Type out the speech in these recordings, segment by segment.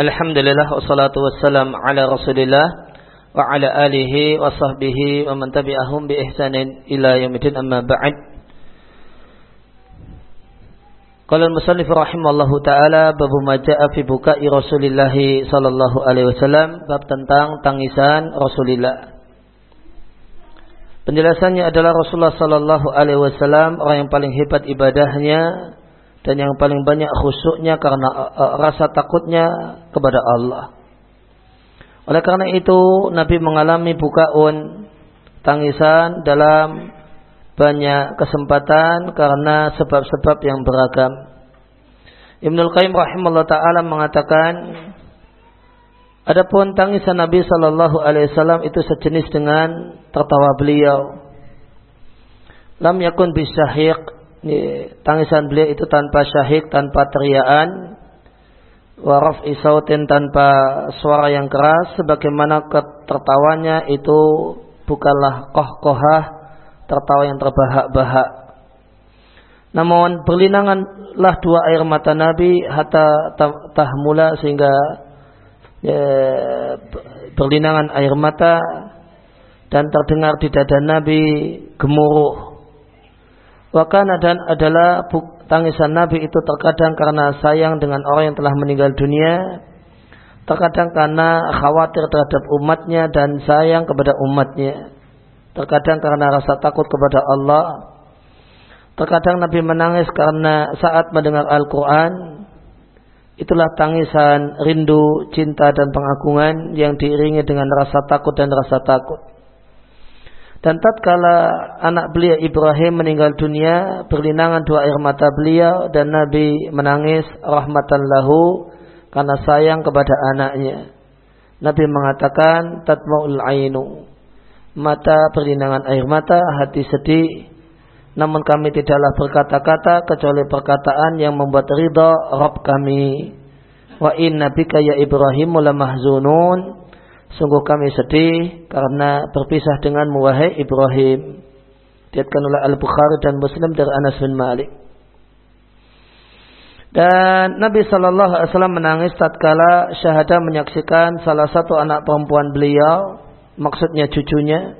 Alhamdulillah wassalatu wassalam ala Rasulillah wa ala alihi wa sahbihi wa man tabi'ahum bi ihsanin ila yaumil amma ba'd. Qala al-musannif rahimallahu taala bab ma jaa fi buka'i Rasulillah sallallahu alaihi wasallam bab tentang tangisan Rasulullah. Penjelasannya adalah Rasulullah sallallahu alaihi wasallam orang yang paling hebat ibadahnya dan yang paling banyak khusyuknya karena uh, rasa takutnya kepada Allah. Oleh karena itu Nabi mengalami bukaun tangisan dalam banyak kesempatan karena sebab-sebab yang beragam. Ibnul Qayyim rahimahullah taala mengatakan Adapun tangisan Nabi Shallallahu Alaihi Wasallam itu sejenis dengan tertawa beliau. Lam yakun bisyahiq ini, tangisan beliau itu tanpa syahik, tanpa teriaan, waraf isautin tanpa suara yang keras, sebagaimana tertawanya itu bukanlah koh-kohah, tertawa yang terbahak-bahak. Namun berlinanganlah dua air mata Nabi hatta tahmula sehingga ya, berlinangan air mata dan terdengar di dada Nabi gemuruh Wakana dan adalah tangisan Nabi itu terkadang karena sayang dengan orang yang telah meninggal dunia, terkadang karena khawatir terhadap umatnya dan sayang kepada umatnya, terkadang karena rasa takut kepada Allah, terkadang Nabi menangis karena saat mendengar Al-Quran, itulah tangisan rindu, cinta dan pengagungan yang diiringi dengan rasa takut dan rasa takut. Dan tatkala anak beliau Ibrahim meninggal dunia, berlinangan dua air mata beliau dan Nabi menangis rahmatan lahu karena sayang kepada anaknya. Nabi mengatakan tatma'ul ainu. Mata berlinangan air mata, hati sedih. Namun kami tidaklah berkata-kata kecuali perkataan yang membuat ridha Rabb kami. Wa inna bika ya Ibrahim mahzunun Sungguh kami sedih karena berpisah dengan wahai Ibrahim. Diatkan oleh Al-Bukhari dan Muslim dari Anas bin Malik. Dan Nabi Shallallahu Alaihi Wasallam menangis tatkala syahada menyaksikan salah satu anak perempuan beliau, maksudnya cucunya,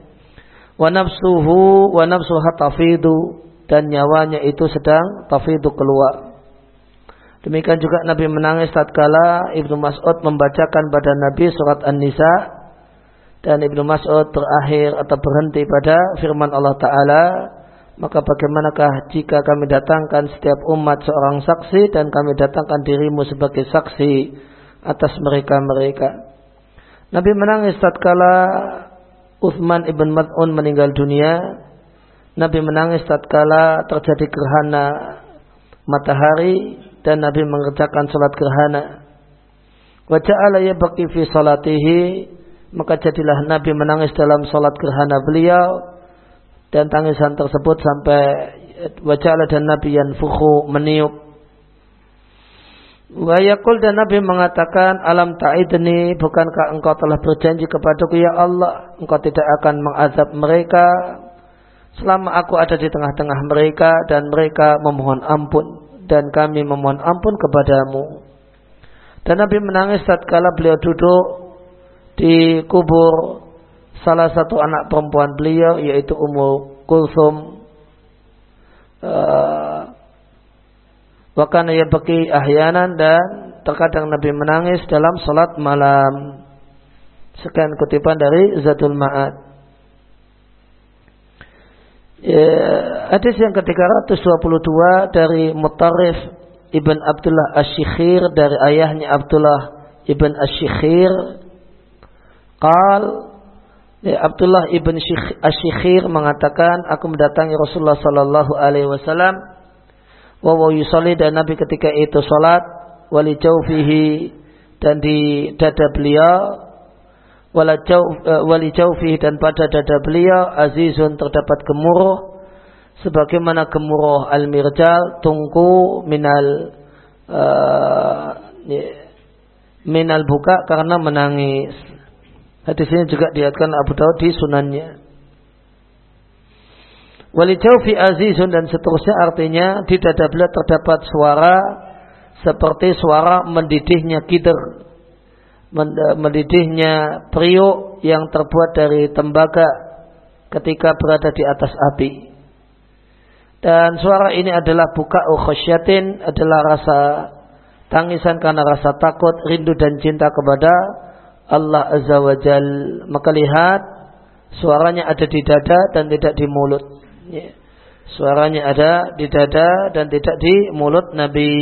wa nafsuhu wa nafsuha tafidu dan nyawanya itu sedang tafidu keluar. Demikian juga Nabi menangis tatkala Ibnu Mas'ud membacakan pada Nabi surat An-Nisa dan Ibnu Mas'ud berakhir atau berhenti pada firman Allah Ta'ala maka bagaimanakah jika kami datangkan setiap umat seorang saksi dan kami datangkan dirimu sebagai saksi atas mereka-mereka. Nabi menangis tatkala Uthman ibn Mad'un meninggal dunia. Nabi menangis tatkala terjadi gerhana matahari dan Nabi mengerjakan salat gerhana. Wa ja'ala yabqi fi salatihi maka jadilah Nabi menangis dalam salat gerhana beliau dan tangisan tersebut sampai wajah dan Nabi yanfukhu meniup. Wa yakul dan Nabi mengatakan alam ta'idni bukankah engkau telah berjanji kepadaku ya Allah engkau tidak akan mengazab mereka selama aku ada di tengah-tengah mereka dan mereka memohon ampun dan kami memohon ampun kepadamu. Dan Nabi menangis tatkala beliau duduk di kubur salah satu anak perempuan beliau yaitu Ummu Kulsum. Uh, Wakana ya bagi ahyanan dan terkadang Nabi menangis dalam salat malam. Sekian kutipan dari Zatul Ma'ad. Ya, hadis yang ke-322 dari Mutarif Ibn Abdullah Asyikhir dari ayahnya Abdullah Ibn Asyikhir Qal ya, Abdullah Ibn Asyikhir mengatakan aku mendatangi Rasulullah sallallahu alaihi wasallam wa yusalli dan Nabi ketika itu salat wali jaufihi dan di dada beliau wali jaufi dan pada dada beliau azizun terdapat gemuruh sebagaimana gemuruh al-mirjal tungku minal uh, minal buka karena menangis. Hadis ini juga diatkan Abu Daud di sunannya. Wali jaufi azizun dan seterusnya artinya di dada beliau terdapat suara seperti suara mendidihnya kider mendidihnya periuk yang terbuat dari tembaga ketika berada di atas api. Dan suara ini adalah buka khasyatin, adalah rasa tangisan karena rasa takut, rindu dan cinta kepada Allah Azza wa Jal. Maka lihat suaranya ada di dada dan tidak di mulut. Ya. Suaranya ada di dada dan tidak di mulut Nabi.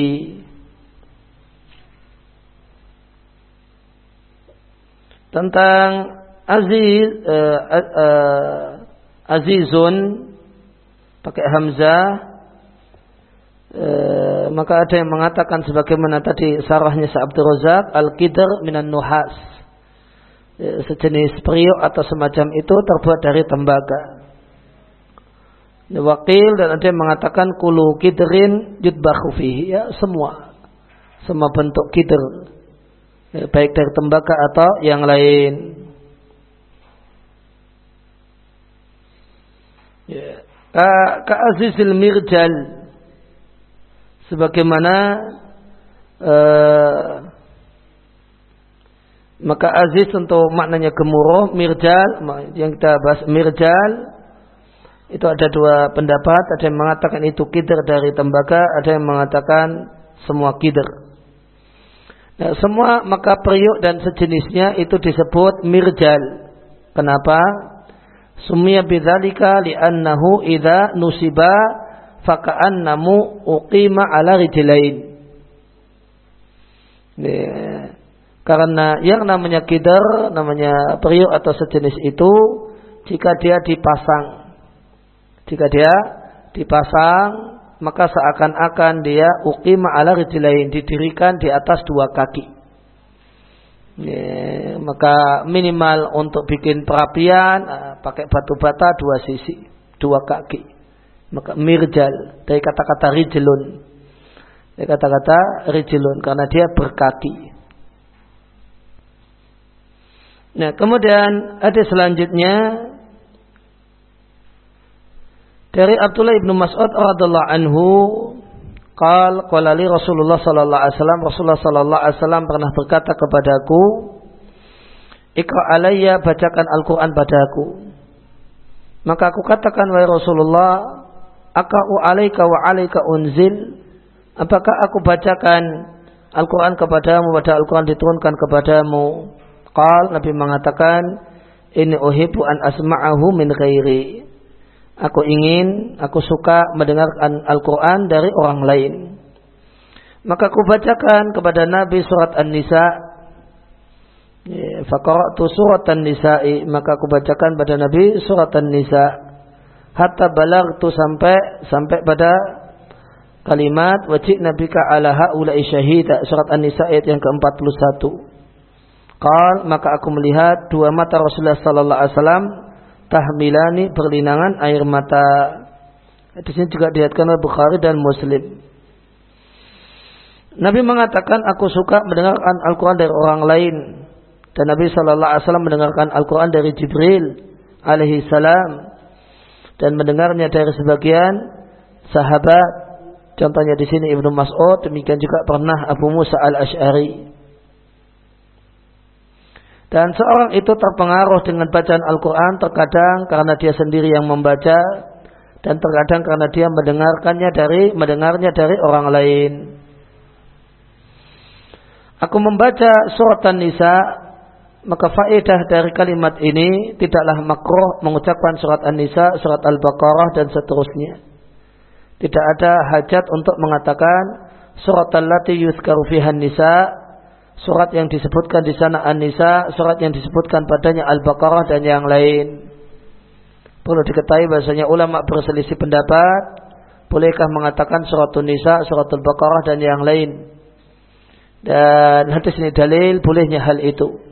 Tentang Aziz uh, uh, Azizun pakai hamzah. Uh, maka ada yang mengatakan sebagaimana tadi sarahnya Sa'abdur Razak al-qidr minan nuhas. Sejenis periuk atau semacam itu terbuat dari tembaga. Wakil dan ada yang mengatakan kulu kidrin yudbahu fihi. Ya semua. Semua bentuk ya, baik dari tembaga atau yang lain. Ya. Ka, ka azizil mirjal sebagaimana uh, maka aziz untuk maknanya gemuruh mirjal yang kita bahas mirjal itu ada dua pendapat, ada yang mengatakan itu kider dari tembaga, ada yang mengatakan semua kider. Nah, semua maka periuk dan sejenisnya itu disebut mirjal. Kenapa? Sumia bidzalika li'annahu idza nusiba faka'annamu uqima ala rijlain. Karena yang namanya kider, namanya periuk atau sejenis itu, jika dia dipasang jika dia dipasang maka seakan-akan dia uqima ala rijlain didirikan di atas dua kaki. Ya, maka minimal untuk bikin perapian uh, pakai batu bata dua sisi, dua kaki. Maka mirjal dari kata-kata rijlun. Dari kata-kata rijlun karena dia berkaki. Nah, kemudian ada selanjutnya dari Abdullah ibnu Mas'ud radhiallahu anhu, qal qala li Rasulullah sallallahu alaihi wasallam Rasulullah sallallahu alaihi wasallam pernah berkata kepadaku, "Iqra alayya bacakan Al-Qur'an padaku." Maka aku katakan wahai Rasulullah, "Akau alaika wa alaika unzil?" Apakah aku bacakan Al-Quran kepadamu pada Al-Quran diturunkan kepadamu? Qal Nabi mengatakan, ini uhibu an asma'ahu min ghairi. Aku ingin, aku suka mendengarkan Al-Quran dari orang lain. Maka aku bacakan kepada Nabi surat An-Nisa. Ya, Fakaratu surat An-Nisa'i. Maka aku bacakan pada Nabi surat An-Nisa. Hatta balagtu sampai sampai pada kalimat wajib Nabi ala haula'i syahida. Surat An-Nisa ayat yang ke-41. Qal maka aku melihat dua mata Rasulullah sallallahu alaihi wasallam tahmilani berlinangan air mata. Di sini juga dilihatkan oleh Bukhari dan Muslim. Nabi mengatakan aku suka mendengarkan Al-Quran dari orang lain. Dan Nabi Shallallahu Alaihi Wasallam mendengarkan Al-Quran dari Jibril alaihi salam dan mendengarnya dari sebagian sahabat. Contohnya di sini Ibnu Mas'ud, demikian juga pernah Abu Musa al-Ash'ari. Dan seorang itu terpengaruh dengan bacaan Al-Quran terkadang karena dia sendiri yang membaca dan terkadang karena dia mendengarkannya dari mendengarnya dari orang lain. Aku membaca surat An-Nisa maka faedah dari kalimat ini tidaklah makruh mengucapkan surat An-Nisa, surat Al-Baqarah dan seterusnya. Tidak ada hajat untuk mengatakan surat allati yuzkaru fiha nisa surat yang disebutkan di sana An-Nisa, surat yang disebutkan padanya Al-Baqarah dan yang lain. Perlu diketahui bahasanya ulama berselisih pendapat, bolehkah mengatakan surat An-Nisa, surat Al-Baqarah dan yang lain. Dan hadis ini dalil bolehnya hal itu.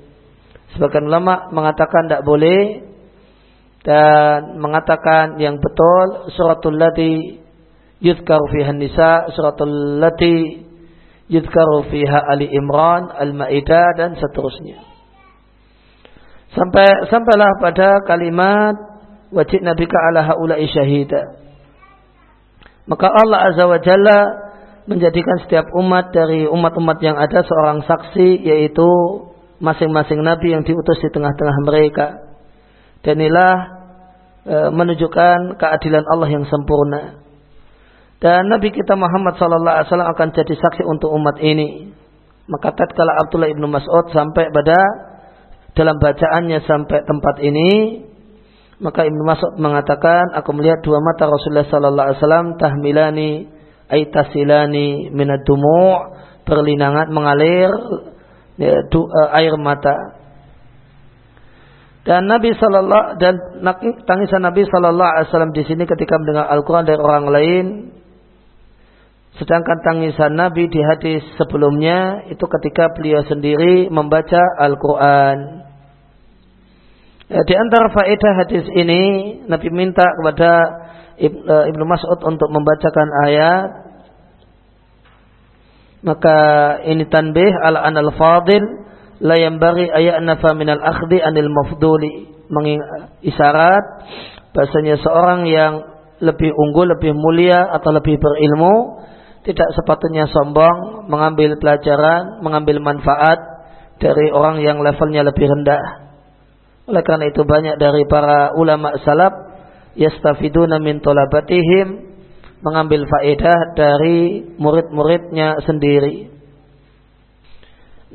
Sebagian ulama mengatakan tidak boleh dan mengatakan yang betul suratul lati yudhkar fiha nisa suratul lati yudhkaru fiha Ali Imran, Al-Maidah dan seterusnya. Sampai sampailah pada kalimat wajib Nabi ala haula'i syahida. Maka Allah Azza wa Jalla menjadikan setiap umat dari umat-umat yang ada seorang saksi yaitu masing-masing nabi yang diutus di tengah-tengah mereka. Dan inilah e, menunjukkan keadilan Allah yang sempurna. Dan Nabi kita Muhammad sallallahu alaihi wasallam akan jadi saksi untuk umat ini. Maka tatkala Abdullah ibnu Mas'ud sampai pada dalam bacaannya sampai tempat ini, maka Ibnu Mas'ud mengatakan, aku melihat dua mata Rasulullah sallallahu alaihi wasallam tahmilani aitasilani minad dumu' berlinangan mengalir ya, uh, air mata. Dan Nabi sallallahu dan tangisan Nabi sallallahu alaihi wasallam di sini ketika mendengar Al-Qur'an dari orang lain Sedangkan tangisan Nabi di hadis sebelumnya itu ketika beliau sendiri membaca Al-Quran. Ya, di antara faedah hadis ini Nabi minta kepada eh, Ibnu Mas'ud untuk membacakan ayat. Maka ini tanbih ala anal fadil la yambari ayatna fa minal akhdi anil mafduli. Isyarat bahasanya seorang yang lebih unggul, lebih mulia atau lebih berilmu tidak sepatutnya sombong mengambil pelajaran, mengambil manfaat dari orang yang levelnya lebih rendah. Oleh karena itu banyak dari para ulama salaf yastafiduna min tolabatihim mengambil faedah dari murid-muridnya sendiri.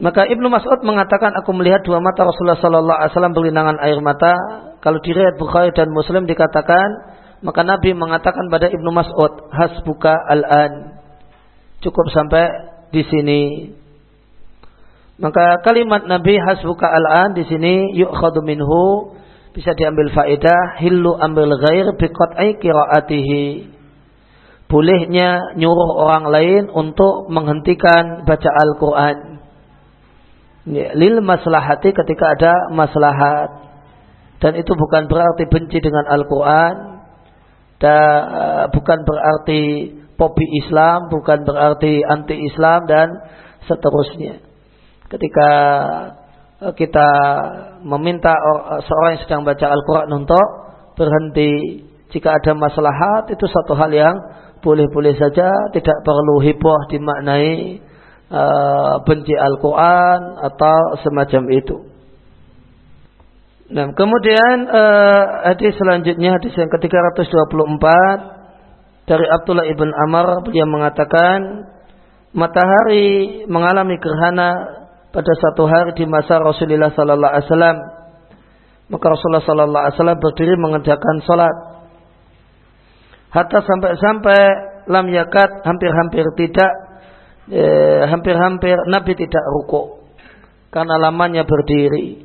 Maka Ibnu Mas'ud mengatakan aku melihat dua mata Rasulullah sallallahu alaihi wasallam berlinangan air mata. Kalau di riwayat Bukhari dan Muslim dikatakan maka Nabi mengatakan pada Ibnu Mas'ud hasbuka al-an Cukup sampai di sini. Maka kalimat Nabi hasbuka al-an di sini yu'khadu minhu bisa diambil faedah hillu ambil ghair biqat'i qiraatihi. Bolehnya nyuruh orang lain untuk menghentikan baca Al-Qur'an. Ya, lil maslahati ketika ada maslahat. Dan itu bukan berarti benci dengan Al-Quran. Dan uh, bukan berarti popi Islam bukan berarti anti Islam dan seterusnya. Ketika eh, kita meminta seorang yang sedang baca Al-Quran untuk berhenti jika ada maslahat itu satu hal yang boleh-boleh saja tidak perlu heboh dimaknai uh, benci Al-Quran atau semacam itu. Nah, kemudian uh, hadis selanjutnya hadis yang ke-324 dari Abdullah ibn Amr yang mengatakan matahari mengalami gerhana pada satu hari di masa Rasulullah sallallahu alaihi wasallam maka Rasulullah sallallahu alaihi wasallam berdiri mengerjakan salat hatta sampai-sampai lam yakat hampir-hampir tidak eh, hampir-hampir Nabi tidak ruku karena lamanya berdiri.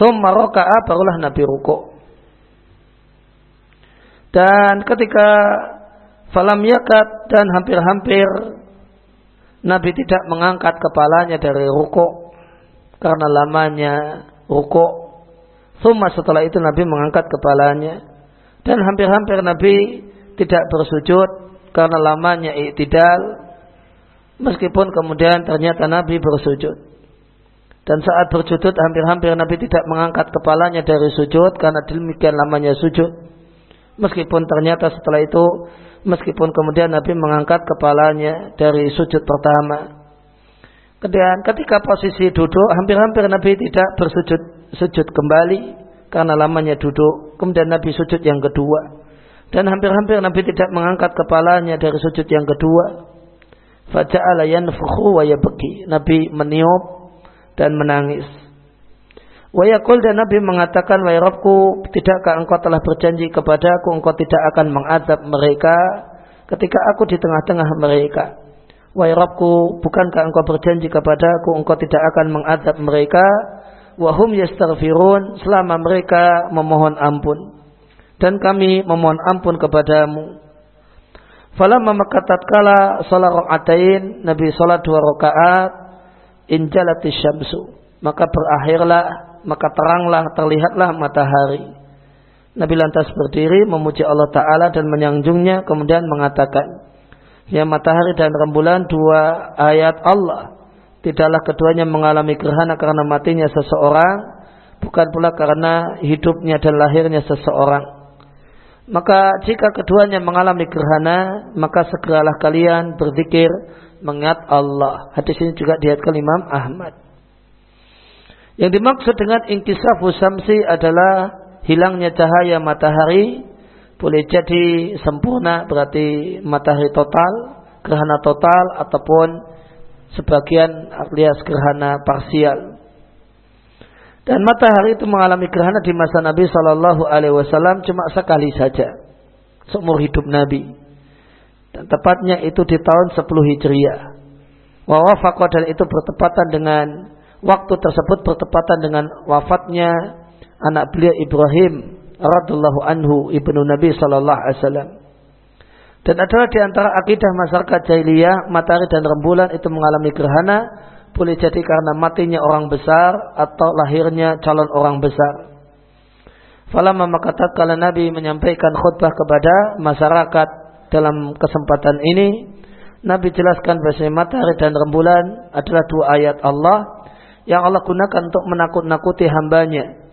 Thumma raka'a barulah Nabi ruku. Dan ketika Falam yakat dan hampir-hampir Nabi tidak mengangkat kepalanya dari ruko karena lamanya ruko. Thumma setelah itu Nabi mengangkat kepalanya dan hampir-hampir Nabi tidak bersujud karena lamanya iktidal meskipun kemudian ternyata Nabi bersujud. Dan saat bersujud hampir-hampir Nabi tidak mengangkat kepalanya dari sujud karena demikian lamanya sujud. Meskipun ternyata setelah itu meskipun kemudian Nabi mengangkat kepalanya dari sujud pertama. Kemudian ketika posisi duduk, hampir-hampir Nabi tidak bersujud sujud kembali karena lamanya duduk. Kemudian Nabi sujud yang kedua. Dan hampir-hampir Nabi tidak mengangkat kepalanya dari sujud yang kedua. Faja'ala yanfukhu wa yabki. Nabi meniup dan menangis. Wayakul dan Nabi mengatakan, Wahai Rabku, tidakkah engkau telah berjanji kepadaku, engkau tidak akan mengadab mereka ketika aku di tengah-tengah mereka. Wahai Rabku, bukankah engkau berjanji kepadaku, engkau tidak akan mengadab mereka, wahum yastaghfirun, selama mereka memohon ampun. Dan kami memohon ampun kepadamu. Falamma makatat kala salat rakaatain Nabi salat dua rakaat injalatis syamsu maka berakhirlah maka teranglah terlihatlah matahari. Nabi lantas berdiri memuji Allah Ta'ala dan menyanjungnya kemudian mengatakan Ya matahari dan rembulan dua ayat Allah. Tidaklah keduanya mengalami gerhana karena matinya seseorang Bukan pula karena hidupnya dan lahirnya seseorang. Maka jika keduanya mengalami gerhana Maka segeralah kalian berzikir mengingat Allah. Hadis ini juga diatkan Imam Ahmad Yang dimaksud dengan ingkisafu samsi adalah hilangnya cahaya matahari. Boleh jadi sempurna berarti matahari total, gerhana total ataupun sebagian alias gerhana parsial. Dan matahari itu mengalami gerhana di masa Nabi Shallallahu Alaihi Wasallam cuma sekali saja seumur hidup Nabi. Dan tepatnya itu di tahun 10 Hijriah. Wawafakoh dan itu bertepatan dengan waktu tersebut bertepatan dengan wafatnya anak beliau Ibrahim radhiyallahu anhu ibnu Nabi sallallahu alaihi wasallam. Dan adalah di antara akidah masyarakat jahiliyah matahari dan rembulan itu mengalami gerhana boleh jadi karena matinya orang besar atau lahirnya calon orang besar. Falamma maka kala Nabi menyampaikan khutbah kepada masyarakat dalam kesempatan ini, Nabi jelaskan bahwa matahari dan rembulan adalah dua ayat Allah yang Allah gunakan untuk menakut-nakuti hambanya.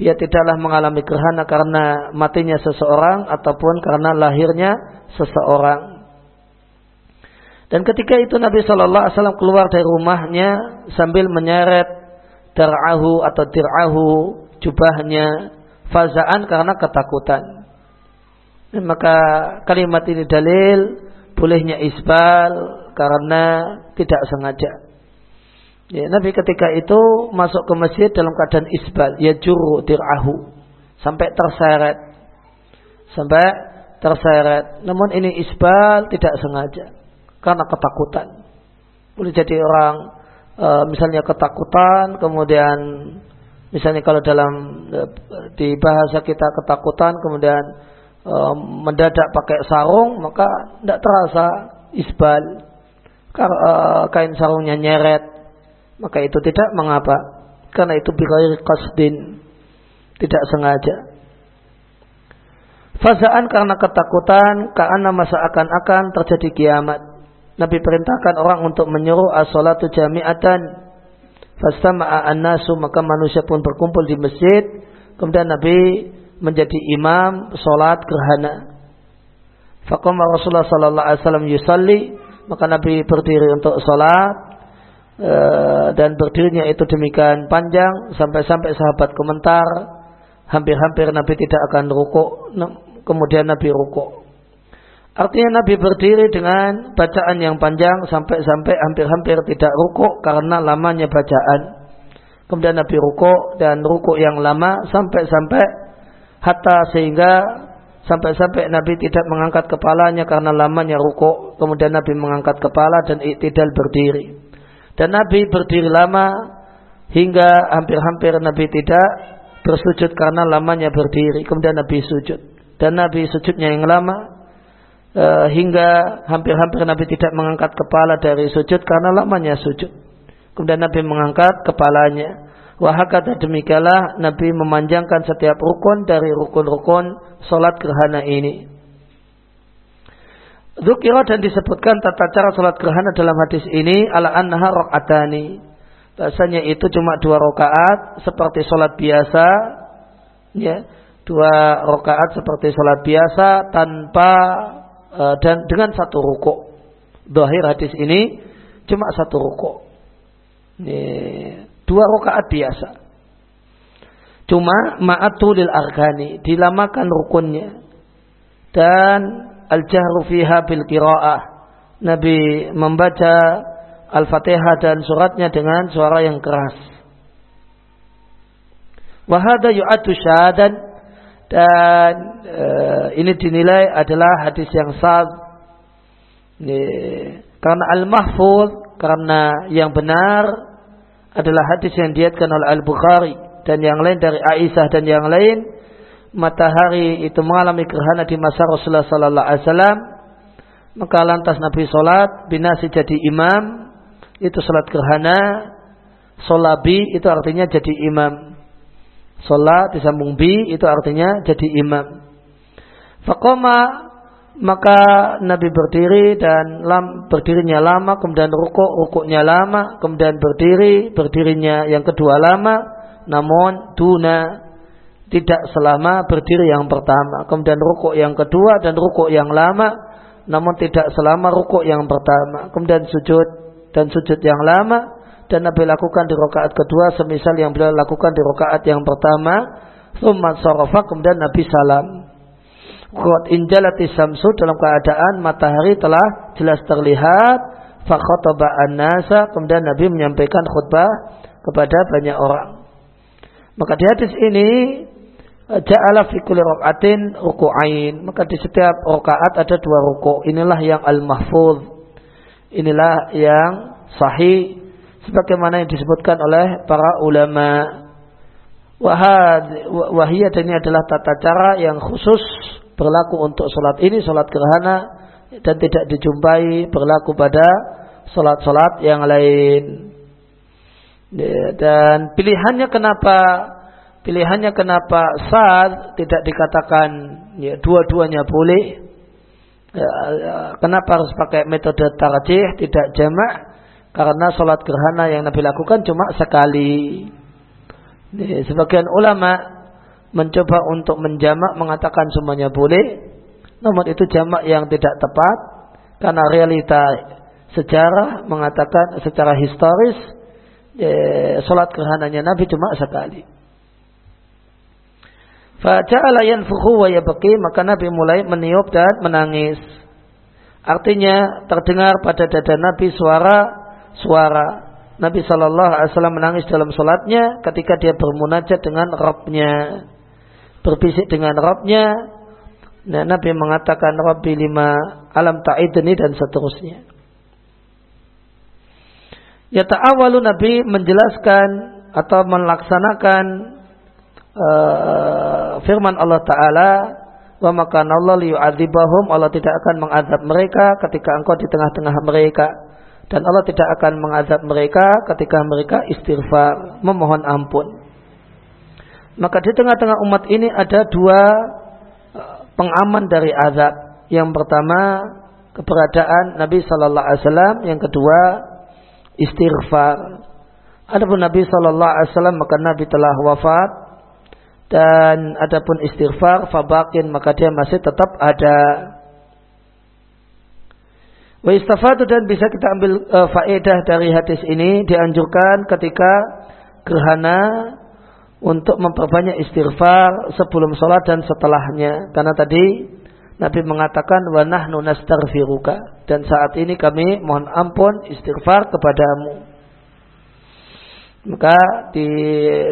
Dia tidaklah mengalami gerhana karena matinya seseorang ataupun karena lahirnya seseorang. Dan ketika itu Nabi Shallallahu Alaihi Wasallam keluar dari rumahnya sambil menyeret darahu atau dirahu jubahnya fazaan karena ketakutan. Dan maka kalimat ini dalil bolehnya isbal karena tidak sengaja. Ya, Nabi ketika itu masuk ke masjid dalam keadaan isbal, ya juru dirahu sampai terseret, sampai terseret. Namun ini isbal tidak sengaja karena ketakutan. Boleh jadi orang e, misalnya ketakutan, kemudian misalnya kalau dalam e, di bahasa kita ketakutan, kemudian e, mendadak pakai sarung, maka tidak terasa isbal. E, kain sarungnya nyeret, maka itu tidak mengapa karena itu bighairi qasdin tidak sengaja Fazaan karena ketakutan karena masa akan-akan terjadi kiamat. Nabi perintahkan orang untuk menyuruh as-salatu jami'atan. Fastama'a an-nasu maka manusia pun berkumpul di masjid. Kemudian Nabi menjadi imam salat gerhana. Faqama Rasulullah sallallahu alaihi wasallam yusalli maka Nabi berdiri untuk salat Eh, dan berdirinya itu demikian panjang sampai-sampai sahabat komentar hampir-hampir Nabi tidak akan rukuk kemudian Nabi rukuk. Artinya Nabi berdiri dengan bacaan yang panjang sampai-sampai hampir-hampir tidak rukuk karena lamanya bacaan. Kemudian Nabi rukuk dan rukuk yang lama sampai-sampai hatta sehingga sampai-sampai Nabi tidak mengangkat kepalanya karena lamanya rukuk. Kemudian Nabi mengangkat kepala dan iktidal berdiri dan Nabi berdiri lama hingga hampir-hampir Nabi tidak bersujud karena lamanya berdiri. Kemudian Nabi sujud. Dan Nabi sujudnya yang lama e, hingga hampir-hampir Nabi tidak mengangkat kepala dari sujud karena lamanya sujud. Kemudian Nabi mengangkat kepalanya. Wahakata demikianlah Nabi memanjangkan setiap rukun dari rukun-rukun solat gerhana ini. Zukira dan disebutkan tata cara salat gerhana dalam hadis ini ala annaha rakaatani. Bahasanya itu cuma dua rakaat seperti salat biasa, ya, dua rakaat seperti salat biasa tanpa uh, dan dengan satu rukuk. Dohir hadis ini cuma satu rukuk. Dua rakaat biasa. Cuma ma'atulil argani dilamakan rukunnya dan al-jahru fiha bil qiraah. Nabi membaca Al-Fatihah dan suratnya dengan suara yang keras. Wahada yu'atu syahadan dan e, ini dinilai adalah hadis yang sah karena al-mahfuz karena yang benar adalah hadis yang diatkan oleh Al-Bukhari dan yang lain dari Aisyah dan yang lain matahari itu mengalami gerhana di masa Rasulullah sallallahu alaihi wasallam maka lantas Nabi salat binasi jadi imam itu salat gerhana. Solabi itu artinya jadi imam. Salat disambung bi itu artinya jadi imam. Fakoma maka Nabi berdiri dan lam, berdirinya lama kemudian rukuk rukuknya lama kemudian berdiri berdirinya yang kedua lama namun tuna tidak selama berdiri yang pertama, kemudian rukuk yang kedua dan rukuk yang lama, namun tidak selama rukuk yang pertama, kemudian sujud dan sujud yang lama dan Nabi lakukan di rakaat kedua semisal yang beliau lakukan di rakaat yang pertama. Thumma sarafa kemudian Nabi salam. Qad injalati samsu dalam keadaan matahari telah jelas terlihat. Fakhataba an-nasa kemudian Nabi menyampaikan khutbah kepada banyak orang. Maka di hadis ini ja'ala fi kulli raka'atin ruku'ain. Maka di setiap rakaat ada dua ruku'. Inilah yang al-mahfuz. Inilah yang sahih sebagaimana yang disebutkan oleh para ulama. Wahad wahiyat ini adalah tata cara yang khusus berlaku untuk sholat ini, sholat gerhana dan tidak dijumpai berlaku pada sholat-sholat yang lain. Dan pilihannya kenapa pilihannya kenapa sad? Tidak dikatakan ya, dua-duanya boleh. Ya, kenapa harus pakai metode tarjih? Tidak jamak. Karena sholat gerhana yang Nabi lakukan cuma sekali. Ya, sebagian ulama mencoba untuk menjamak mengatakan semuanya boleh. Namun itu jamak yang tidak tepat. Karena realita sejarah mengatakan secara historis ya, sholat gerhananya Nabi cuma sekali Faja'ala yanfukhu wa yabqi maka Nabi mulai meniup dan menangis. Artinya terdengar pada dada Nabi suara suara Nabi Shallallahu Alaihi Wasallam menangis dalam solatnya ketika dia bermunajat dengan Robnya, berbisik dengan Robnya. Nah, Nabi mengatakan Rabbi lima alam ta'idni dan seterusnya. Ya ta'awalu Nabi menjelaskan atau melaksanakan uh, firman Allah Ta'ala wa maka Allah liyu'adzibahum. Allah tidak akan mengadab mereka ketika engkau di tengah-tengah mereka. Dan Allah tidak akan mengadab mereka ketika mereka istighfar memohon ampun. Maka di tengah-tengah umat ini ada dua eh, pengaman dari azab. Yang pertama keberadaan Nabi Sallallahu Alaihi Wasallam. Yang kedua istighfar. Adapun Nabi Sallallahu Alaihi Wasallam maka Nabi telah wafat dan adapun istighfar fabakin maka dia masih tetap ada. Wa istafadu dan bisa kita ambil uh, faedah dari hadis ini dianjurkan ketika gerhana untuk memperbanyak istighfar sebelum sholat dan setelahnya. Karena tadi Nabi mengatakan wa nahnu nastaghfiruka dan saat ini kami mohon ampun istighfar kepadamu. Maka di,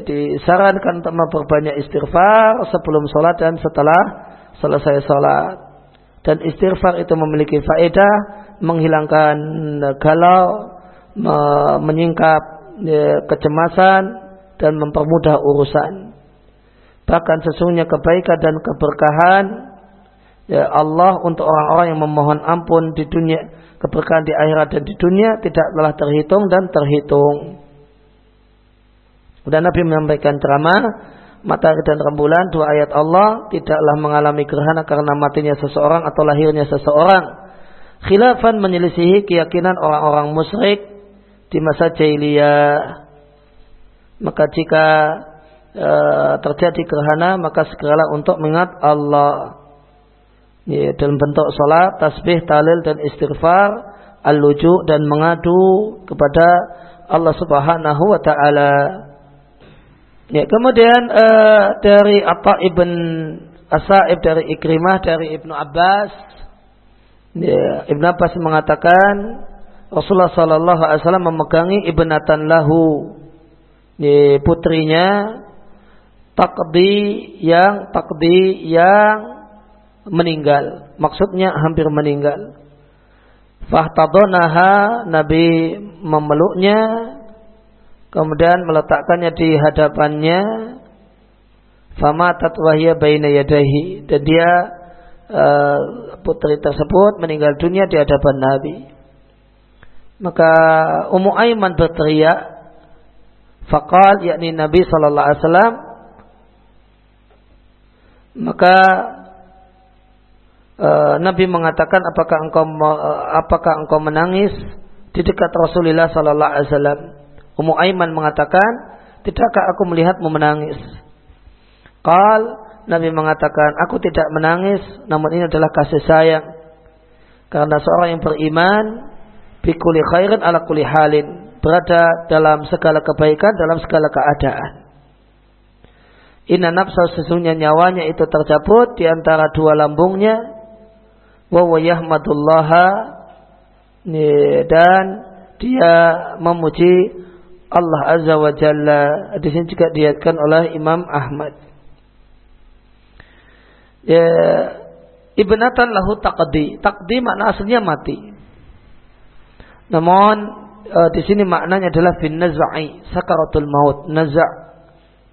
disarankan untuk memperbanyak istighfar sebelum sholat dan setelah selesai sholat. Dan istighfar itu memiliki faedah menghilangkan galau, menyingkap ya, kecemasan dan mempermudah urusan. Bahkan sesungguhnya kebaikan dan keberkahan ya Allah untuk orang-orang yang memohon ampun di dunia, keberkahan di akhirat dan di dunia tidak telah terhitung dan terhitung. Dan Nabi menyampaikan ceramah matahari dan rembulan dua ayat Allah tidaklah mengalami gerhana karena matinya seseorang atau lahirnya seseorang. Khilafan menyelisihi keyakinan orang-orang musyrik di masa jahiliyah. Maka jika e, terjadi gerhana maka segeralah untuk mengingat Allah. Ya, dalam bentuk salat, tasbih, talil dan istighfar, al-luju dan mengadu kepada Allah Subhanahu wa taala. Ya, kemudian uh, dari apa ibn Asaib dari Ikrimah dari Ibnu Abbas. Ya, Ibnu Abbas mengatakan Rasulullah Sallallahu Alaihi Wasallam memegangi ibnatan lahu ya, putrinya takdi yang takdi yang meninggal. Maksudnya hampir meninggal. Fahtadonaha Nabi memeluknya kemudian meletakkannya di hadapannya. Famatat wahya baina yadahi dan dia uh, putri tersebut meninggal dunia di hadapan Nabi. Maka Ummu Aiman berteriak faqal yakni Nabi sallallahu alaihi wasallam maka uh, Nabi mengatakan apakah engkau uh, apakah engkau menangis di dekat Rasulullah sallallahu alaihi wasallam Ummu Aiman mengatakan, tidakkah aku melihatmu menangis? Qal, Nabi mengatakan, aku tidak menangis, namun ini adalah kasih sayang. Karena seorang yang beriman, bikuli khairin ala kuli halin. berada dalam segala kebaikan dalam segala keadaan. Inna nafsa sesungguhnya nyawanya itu tercabut di antara dua lambungnya. Wa yahmadullaha dan dia memuji Allah Azza wa Jalla. Di sini juga diatkan oleh Imam Ahmad. Ya, ibnatan lahu taqdi. Taqdi makna aslinya mati. Namun e, di sini maknanya adalah bin nazai sakaratul maut. Naza'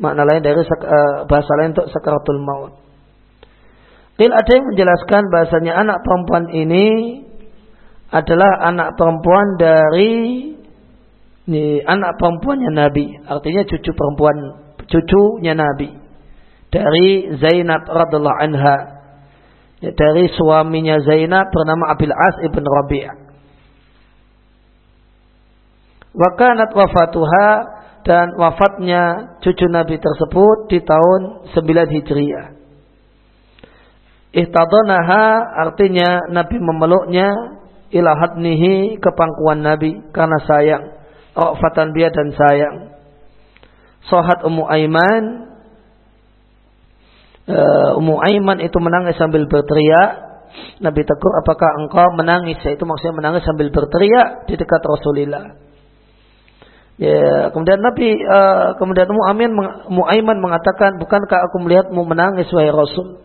makna lain dari e, bahasa lain untuk sakaratul maut. Qil ada yang menjelaskan bahasanya anak perempuan ini adalah anak perempuan dari ini anak perempuannya Nabi, artinya cucu perempuan cucunya Nabi dari Zainab radhiallahu anha. Ya, dari suaminya Zainab bernama Abil As ibn Rabi'. Wakanat wafatuha dan wafatnya cucu Nabi tersebut di tahun 9 Hijriah. Ihtadonaha artinya Nabi memeluknya ilahatnihi ke pangkuan Nabi karena sayang. Ra'fatan dia dan sayang. Sohat Ummu Aiman. Uh, Ummu Aiman itu menangis sambil berteriak. Nabi tegur, apakah engkau menangis? Itu maksudnya menangis sambil berteriak di dekat Rasulullah. Ya, kemudian Nabi, uh, kemudian Ummu Aiman, Ummu Aiman mengatakan, bukankah aku melihatmu menangis wahai Rasul?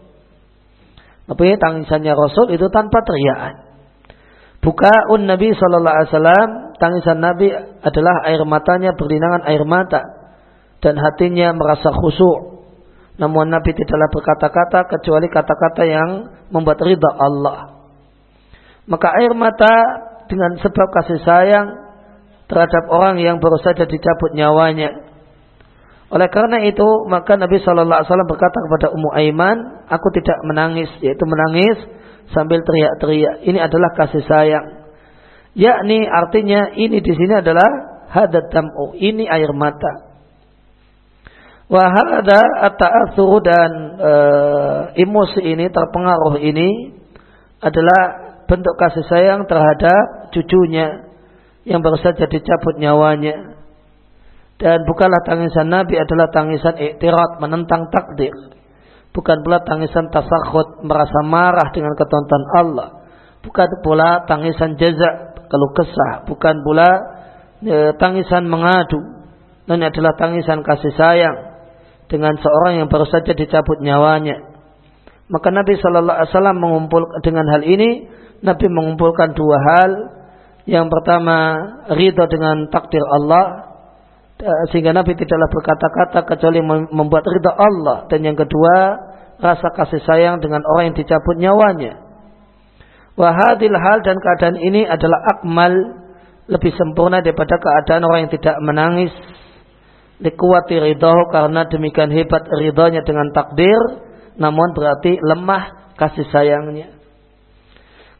Tapi tangisannya Rasul itu tanpa teriakan. Bukaun Nabi Shallallahu Alaihi Wasallam, tangisan Nabi adalah air matanya berlinangan air mata dan hatinya merasa khusyuk. Namun Nabi tidaklah berkata-kata kecuali kata-kata yang membuat ridha Allah. Maka air mata dengan sebab kasih sayang terhadap orang yang baru saja dicabut nyawanya. Oleh karena itu, maka Nabi Shallallahu Alaihi Wasallam berkata kepada Ummu Aiman, aku tidak menangis, yaitu menangis sambil teriak-teriak. Ini adalah kasih sayang. Yakni artinya ini di sini adalah hadat dam'u. Ini air mata. Wahada at-ta'athur dan e, emosi ini terpengaruh ini adalah bentuk kasih sayang terhadap cucunya yang baru saja dicabut nyawanya. Dan bukanlah tangisan Nabi adalah tangisan iktirat menentang takdir bukan pula tangisan tasakhut merasa marah dengan ketonton Allah bukan pula tangisan jaza kalau kesah bukan pula e, tangisan mengadu. Dan adalah tangisan kasih sayang dengan seorang yang baru saja dicabut nyawanya. Maka Nabi Shallallahu Alaihi Wasallam mengumpul dengan hal ini Nabi mengumpulkan dua hal. Yang pertama ridho dengan takdir Allah. Eh, sehingga Nabi tidaklah berkata-kata kecuali membuat ridha Allah. Dan yang kedua rasa kasih sayang dengan orang yang dicabut nyawanya. Wahadil hal dan keadaan ini adalah akmal lebih sempurna daripada keadaan orang yang tidak menangis dikuati ridho karena demikian hebat ridhonya dengan takdir namun berarti lemah kasih sayangnya.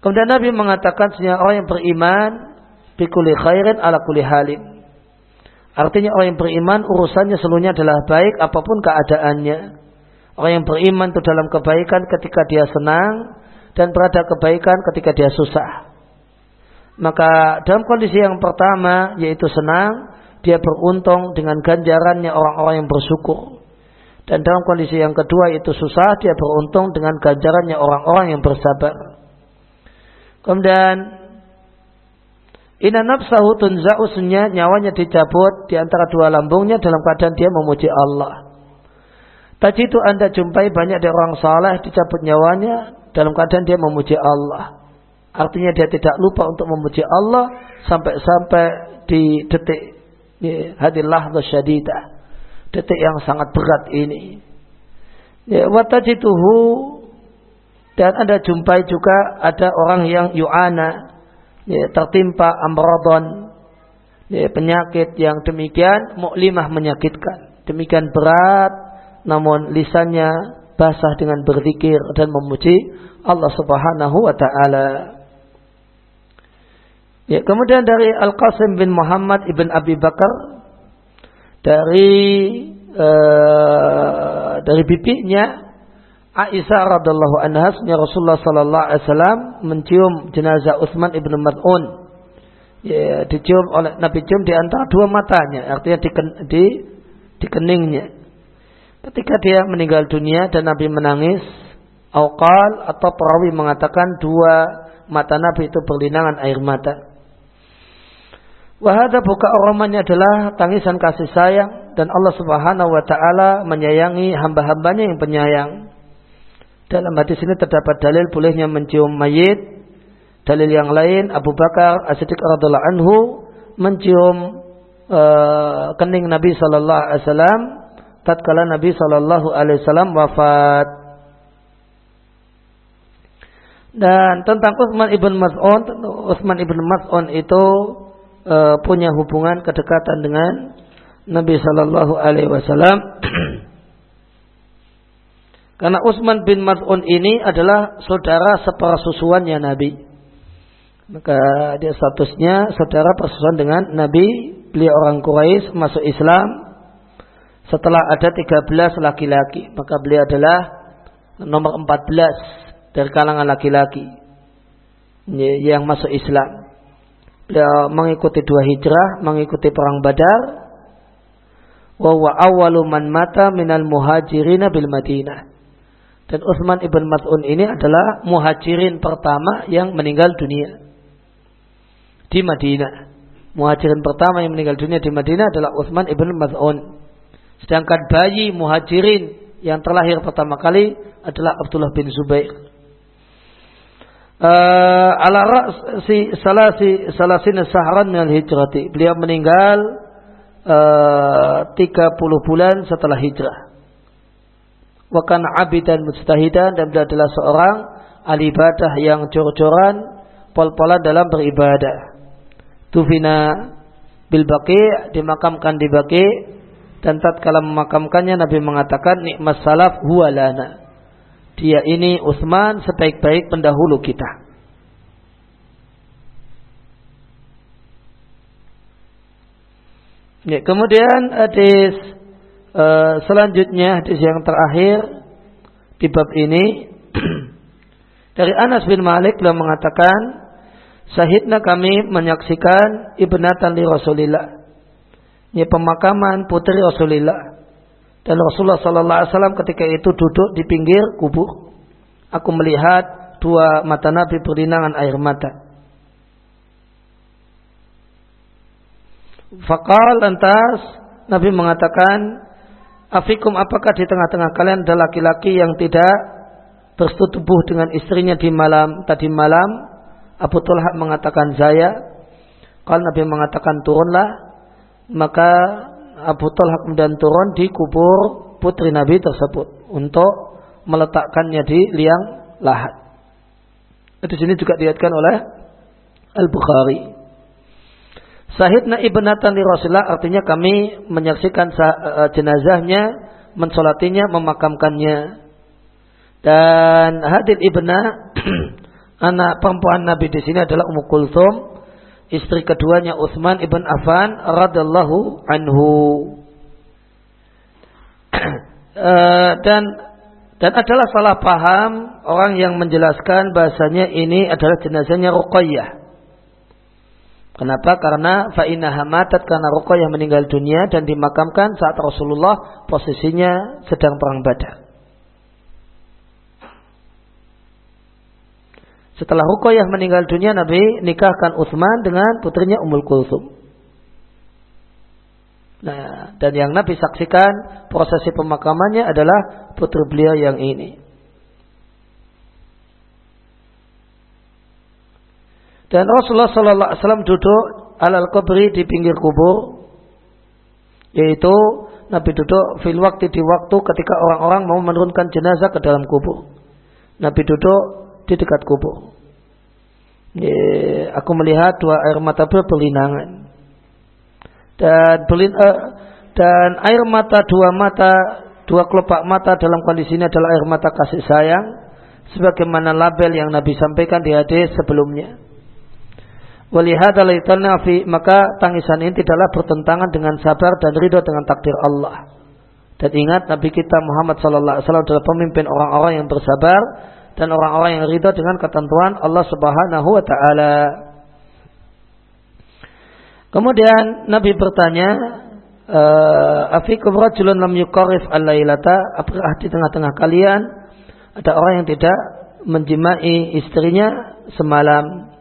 Kemudian Nabi mengatakan sehingga orang yang beriman bikuli khairin ala kuli halin Artinya orang yang beriman urusannya seluruhnya adalah baik apa pun keadaannya. Orang yang beriman itu dalam kebaikan ketika dia senang dan berada kebaikan ketika dia susah. Maka dalam kondisi yang pertama yaitu senang, dia beruntung dengan ganjarannya orang-orang yang bersyukur. Dan dalam kondisi yang kedua yaitu susah, dia beruntung dengan ganjarannya orang-orang yang bersabar. Kemudian Inna nafsahu tunza'u nyawanya dicabut di antara dua lambungnya dalam keadaan dia memuji Allah. Tadi itu anda jumpai banyak dari orang saleh dicabut nyawanya dalam keadaan dia memuji Allah. Artinya dia tidak lupa untuk memuji Allah sampai-sampai di detik hadir lahdah syadidah. Detik yang sangat berat ini. Ya, watajituhu dan anda jumpai juga ada orang yang yu'ana ya, tertimpa amrodon ya, penyakit yang demikian muklimah menyakitkan demikian berat namun lisannya basah dengan berzikir dan memuji Allah Subhanahu wa taala. Ya, kemudian dari Al Qasim bin Muhammad ibn Abi Bakar dari uh, dari bibinya Aisyah radhiallahu anha Rasulullah sallallahu alaihi wasallam mencium jenazah Utsman ibnu Mas'un ya, dicium oleh Nabi cium di antara dua matanya, artinya di, di, di keningnya. Ketika dia meninggal dunia dan Nabi menangis, Aukal atau perawi mengatakan dua mata Nabi itu berlinangan air mata. Wahada buka oromanya adalah tangisan kasih sayang dan Allah Subhanahu wa taala menyayangi hamba-hambanya yang penyayang. Dalam hadis ini terdapat dalil bolehnya mencium mayit Dalil yang lain Abu Bakar As-Siddiq radhiallahu anhu mencium uh, kening Nabi sallallahu alaihi wasallam tatkala Nabi sallallahu alaihi wasallam wafat. Dan tentang Utsman ibn Mas'ud, Utsman ibn Mas'ud itu uh, punya hubungan kedekatan dengan Nabi sallallahu alaihi wasallam. Karena Utsman bin Mas'ud ini adalah saudara sepersusuannya Nabi. Maka dia statusnya saudara persusuan dengan Nabi. Beliau orang Quraisy masuk Islam setelah ada 13 laki-laki. Maka beliau adalah nomor 14 dari kalangan laki-laki yang masuk Islam. Beliau mengikuti dua hijrah, mengikuti perang Badar. Wa mata minal bil Madinah. Dan Utsman ibn Mas'un ini adalah muhajirin pertama yang meninggal dunia di Madinah. Muhajirin pertama yang meninggal dunia di Madinah adalah Utsman ibn Maz'un. Sedangkan bayi muhajirin yang terlahir pertama kali adalah Abdullah bin Zubair. Uh, ala si salasi salasin sahran min hijrati. Beliau meninggal uh, 30 bulan setelah hijrah. Wa kana abidan mujtahidan dan beliau adalah seorang alibadah yang jor-joran pol-polan dalam beribadah tufina bil baqi dimakamkan di baqi dan tatkala memakamkannya Nabi mengatakan nikmat salaf huwa. Dia ini Utsman sebaik-baik pendahulu kita. Ya, kemudian hadis uh, selanjutnya hadis yang terakhir di bab ini dari Anas bin Malik beliau mengatakan Sahidna kami menyaksikan ibnatan di Rasulillah. Ini pemakaman putri Rasulillah. Dan Rasulullah Sallallahu Alaihi Wasallam ketika itu duduk di pinggir kubur. Aku melihat dua mata Nabi berlinangan air mata. Fakal lantas Nabi mengatakan, Afikum apakah di tengah-tengah kalian ada laki-laki yang tidak bersetubuh dengan istrinya di malam tadi malam Abu Talha mengatakan saya. Kalau Nabi mengatakan turunlah, maka Abu Talha kemudian turun di kubur putri Nabi tersebut untuk meletakkannya di liang lahat. Di sini juga dilihatkan oleh Al-Bukhari. Sahidna ibnatan li Rasulullah artinya kami menyaksikan eh, jenazahnya, mensolatinya, memakamkannya. Dan hadir ibnah anak perempuan Nabi di sini adalah Ummu Kulthum, istri keduanya Utsman ibn Affan radhiyallahu anhu. Eh, dan dan adalah salah paham orang yang menjelaskan bahasanya ini adalah jenazahnya Ruqayyah. Kenapa? Karena fa'inah matat karena Ruqayyah meninggal dunia dan dimakamkan saat Rasulullah posisinya sedang perang Badar. Setelah Ruqayyah meninggal dunia, Nabi nikahkan Utsman dengan putrinya Ummul Kulsum. Nah, dan yang Nabi saksikan prosesi pemakamannya adalah putri beliau yang ini. Dan Rasulullah Sallallahu Alaihi Wasallam duduk alal kubri di pinggir kubur, yaitu Nabi duduk fil waktu di waktu ketika orang-orang mau menurunkan jenazah ke dalam kubur. Nabi duduk di dekat kubur. aku melihat dua air mata berlinangan. Dan berlin, uh, dan air mata dua mata dua kelopak mata dalam kondisi ini adalah air mata kasih sayang sebagaimana label yang Nabi sampaikan di hadis sebelumnya. Walihada fi maka tangisan ini tidaklah bertentangan dengan sabar dan ridho dengan takdir Allah. Dan ingat Nabi kita Muhammad sallallahu alaihi wasallam adalah pemimpin orang-orang yang bersabar dan orang-orang yang ridha dengan ketentuan Allah Subhanahu wa taala. Kemudian Nabi bertanya, eh, Afikum rajulun lam yukarif al-lailata, apakah di tengah-tengah kalian ada orang yang tidak menjimai istrinya semalam?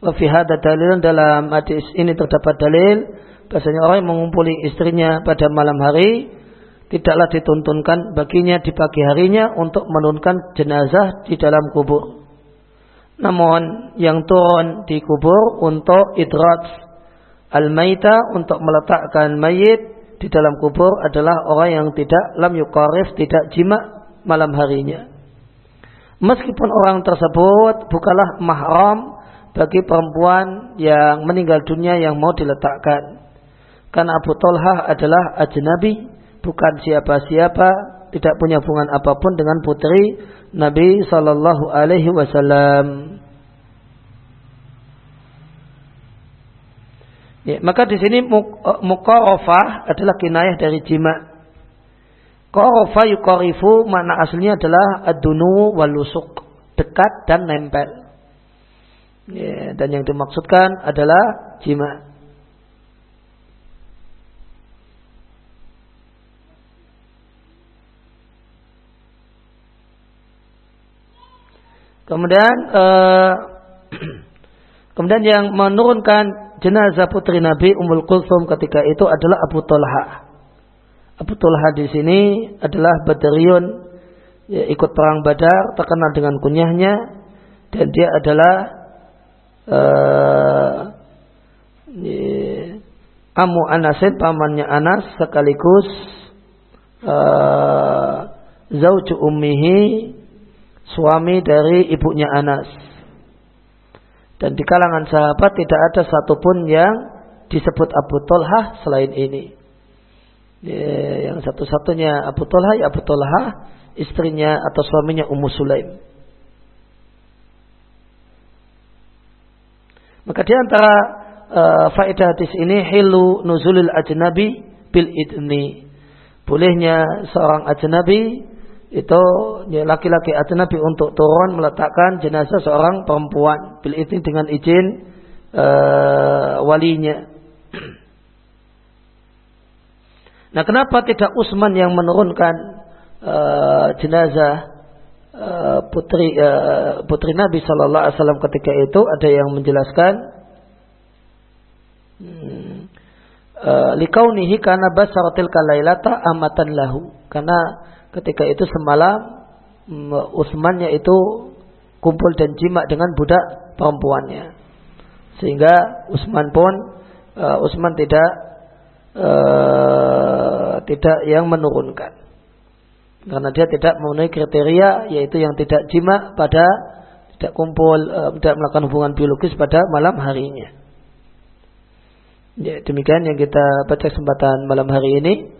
Wa fi dalil dalam hadis ini terdapat dalil bahasanya orang yang mengumpuli istrinya pada malam hari tidaklah dituntunkan baginya di pagi harinya untuk menurunkan jenazah di dalam kubur. Namun yang turun di kubur untuk idrat Al-maita untuk meletakkan mayit di dalam kubur adalah orang yang tidak lam yukarif, tidak jima malam harinya. Meskipun orang tersebut bukanlah mahram bagi perempuan yang meninggal dunia yang mau diletakkan. Karena Abu Talha adalah ajnabi, bukan siapa-siapa, tidak punya hubungan apa pun dengan putri Nabi Sallallahu Alaihi Wasallam. Ya, maka di sini eh, mukarofah adalah kinayah dari jima. Qarafah yukarifu makna aslinya adalah adunu walusuk dekat dan nempel. Ya, dan yang dimaksudkan adalah jima. Kemudian uh, kemudian yang menurunkan jenazah putri Nabi Ummul Kulthum ketika itu adalah Abu Talha. Abu Talha di sini adalah Badriun ya, ikut perang Badar terkenal dengan kunyahnya dan dia adalah uh, ya, Amu Anasin pamannya Anas sekaligus uh, zauju ummihi suami dari ibunya Anas. Dan di kalangan sahabat tidak ada satupun yang disebut Abu Talha selain ini. Ya, yang satu-satunya Abu Talha ya Abu Talha istrinya atau suaminya Ummu Sulaim. Maka di antara uh, faedah hadis ini hilu nuzulil ajnabi bil idni. Bolehnya seorang ajnabi itu ya, laki-laki Nabi untuk turun meletakkan jenazah seorang perempuan bil itu dengan izin uh, walinya. Nah, kenapa tidak Utsman yang menurunkan uh, jenazah uh, putri uh, putri Nabi Shallallahu Alaihi Wasallam ketika itu? Ada yang menjelaskan. Hmm, uh, karena basaratil kalailata amatan lahu karena ketika itu semalam mm, Utsmannya itu kumpul dan jima dengan budak perempuannya. Sehingga Utsman pun uh, Utsman tidak uh, tidak yang menurunkan. Karena dia tidak memenuhi kriteria yaitu yang tidak jima pada tidak kumpul uh, tidak melakukan hubungan biologis pada malam harinya. Ya, demikian yang kita baca kesempatan malam hari ini.